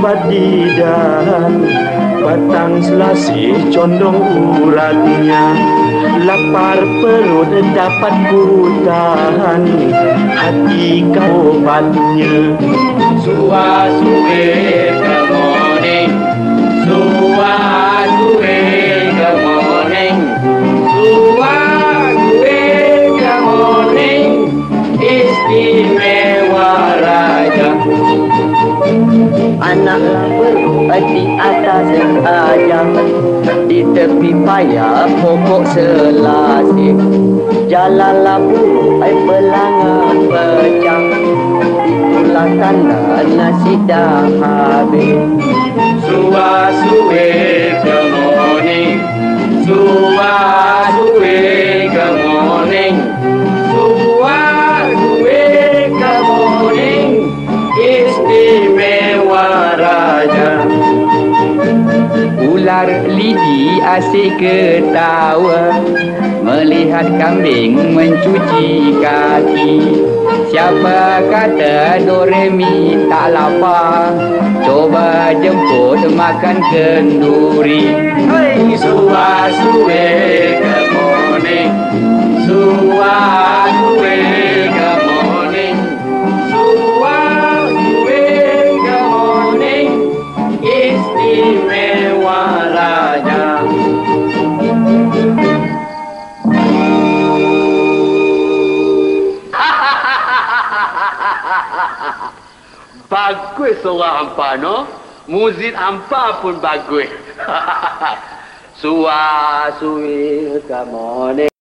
lidah Batang selasih condong uratnya. Lapar perut dapat ku tahan Hati kau obatnya Suah suwe Anak di atas aja Di tepi payah pokok selasih. Jalan labu ai pelangan pecah Itulah tanda nasi dah habis Ular lidi asyik ketawa. Melihat kambing mencuci kaki. Siapa kata Doremi tak lapar? Coba jemput makan kenduri. Hei suah suwe ke morning. Suah suwe morning. Istimewa Bagus orang hampa no. Muzik hampa pun bagus. Suah suwi morning.